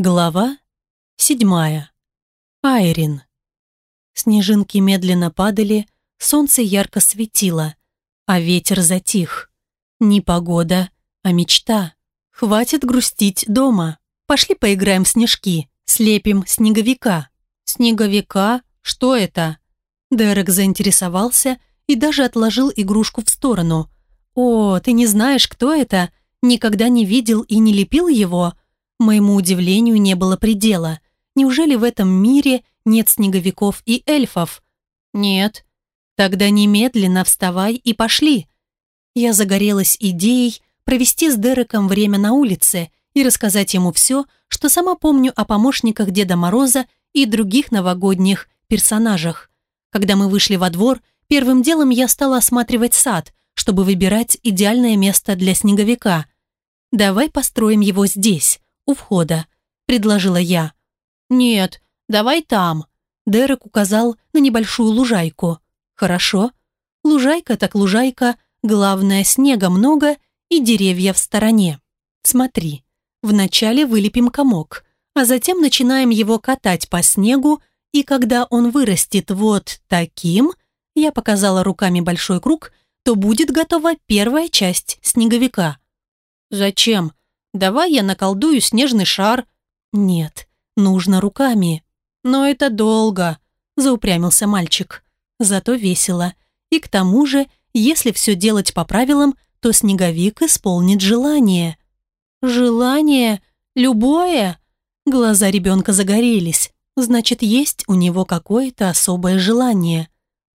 Глава седьмая. Айрин. Снежинки медленно падали, солнце ярко светило, а ветер затих. Не погода, а мечта. Хватит грустить дома. Пошли поиграем в снежки, слепим снеговика. Снеговика? Что это? Дерек заинтересовался и даже отложил игрушку в сторону. «О, ты не знаешь, кто это? Никогда не видел и не лепил его?» Моему удивлению не было предела. Неужели в этом мире нет снеговиков и эльфов? Нет. Тогда немедленно вставай и пошли. Я загорелась идеей провести с Дереком время на улице и рассказать ему все, что сама помню о помощниках Деда Мороза и других новогодних персонажах. Когда мы вышли во двор, первым делом я стала осматривать сад, чтобы выбирать идеальное место для снеговика. «Давай построим его здесь», у входа», — предложила я. «Нет, давай там». Дерек указал на небольшую лужайку. «Хорошо. Лужайка так лужайка, главное, снега много и деревья в стороне. Смотри, вначале вылепим комок, а затем начинаем его катать по снегу, и когда он вырастет вот таким, я показала руками большой круг, то будет готова первая часть снеговика. «Зачем?» Давай я наколдую снежный шар. Нет, нужно руками. Но это долго, заупрямился мальчик. Зато весело. И к тому же, если все делать по правилам, то снеговик исполнит желание. Желание? Любое? Глаза ребенка загорелись. Значит, есть у него какое-то особое желание.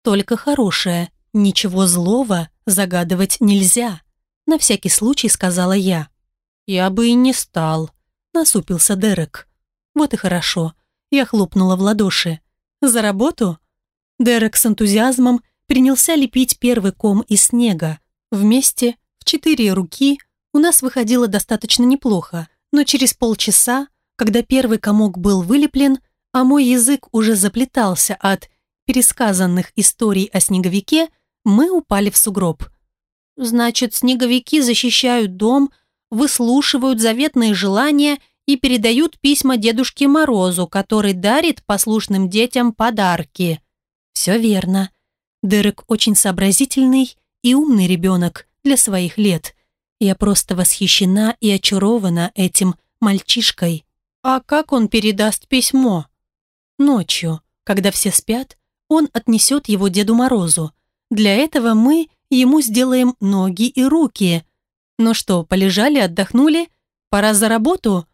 Только хорошее. Ничего злого загадывать нельзя. На всякий случай сказала я. «Я бы и не стал», — насупился Дерек. «Вот и хорошо». Я хлопнула в ладоши. «За работу?» Дерек с энтузиазмом принялся лепить первый ком из снега. Вместе, в четыре руки, у нас выходило достаточно неплохо, но через полчаса, когда первый комок был вылеплен, а мой язык уже заплетался от пересказанных историй о снеговике, мы упали в сугроб. «Значит, снеговики защищают дом выслушивают заветные желания и передают письма Дедушке Морозу, который дарит послушным детям подарки. Все верно. Дерек очень сообразительный и умный ребенок для своих лет. Я просто восхищена и очарована этим мальчишкой. А как он передаст письмо? Ночью, когда все спят, он отнесет его Деду Морозу. Для этого мы ему сделаем ноги и руки – ну что, полежали, отдохнули? Пора за работу?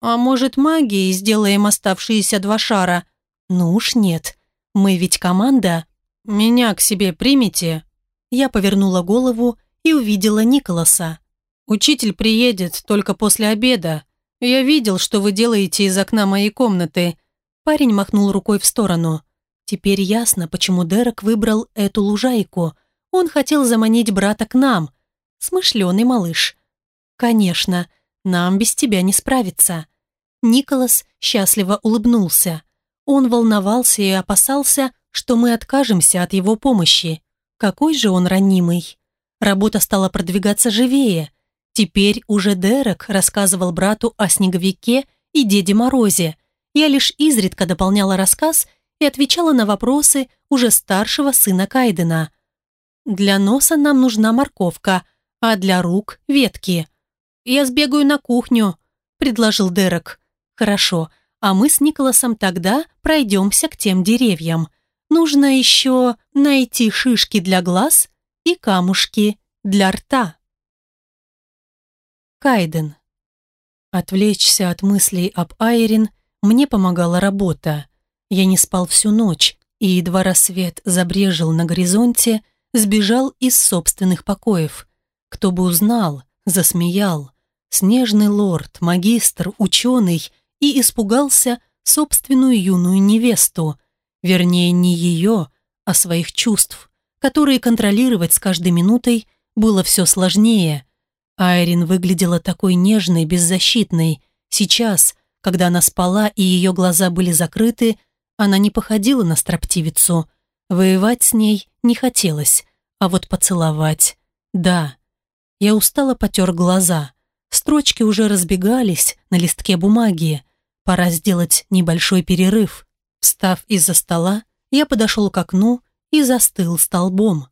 А может, магией сделаем оставшиеся два шара? Ну уж нет. Мы ведь команда. Меня к себе примите. Я повернула голову и увидела Николаса. Учитель приедет только после обеда. Я видел, что вы делаете из окна моей комнаты. Парень махнул рукой в сторону. Теперь ясно, почему Дерек выбрал эту лужайку. Он хотел заманить брата к нам – Смышленый малыш. Конечно, нам без тебя не справиться. Николас счастливо улыбнулся. Он волновался и опасался, что мы откажемся от его помощи. Какой же он ранимый. Работа стала продвигаться живее. Теперь уже Дерек рассказывал брату о снеговике и Деде Морозе. Я лишь изредка дополняла рассказ и отвечала на вопросы уже старшего сына Кайдена. «Для носа нам нужна морковка», а для рук – ветки. «Я сбегаю на кухню», – предложил Дерек. «Хорошо, а мы с Николасом тогда пройдемся к тем деревьям. Нужно еще найти шишки для глаз и камушки для рта». Кайден. Отвлечься от мыслей об Айрин мне помогала работа. Я не спал всю ночь, и едва рассвет забрежил на горизонте, сбежал из собственных покоев. Кто бы узнал, засмеял. Снежный лорд, магистр, ученый и испугался собственную юную невесту. Вернее, не ее, а своих чувств, которые контролировать с каждой минутой было все сложнее. Айрин выглядела такой нежной, беззащитной. Сейчас, когда она спала и ее глаза были закрыты, она не походила на строптивицу. Воевать с ней не хотелось, а вот поцеловать – да. Я устало потер глаза. Строчки уже разбегались на листке бумаги. Пора сделать небольшой перерыв. Встав из-за стола, я подошел к окну и застыл столбом.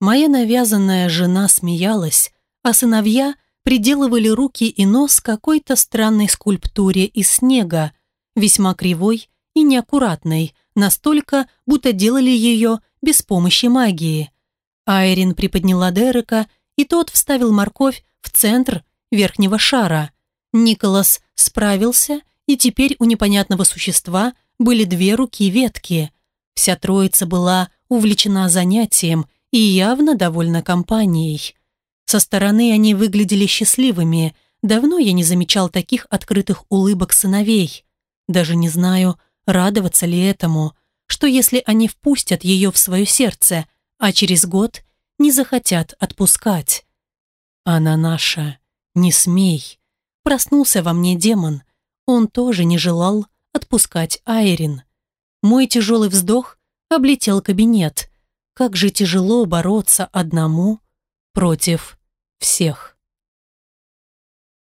Моя навязанная жена смеялась, а сыновья приделывали руки и нос какой-то странной скульптуре из снега, весьма кривой и неаккуратной, настолько, будто делали ее без помощи магии. Айрин приподняла Дерека, и тот вставил морковь в центр верхнего шара. Николас справился, и теперь у непонятного существа были две руки-ветки. Вся троица была увлечена занятием и явно довольна компанией. Со стороны они выглядели счастливыми. Давно я не замечал таких открытых улыбок сыновей. Даже не знаю, радоваться ли этому, что если они впустят ее в свое сердце, а через год не захотят отпускать. Она наша, не смей. Проснулся во мне демон. Он тоже не желал отпускать Айрин. Мой тяжелый вздох облетел кабинет. Как же тяжело бороться одному против всех.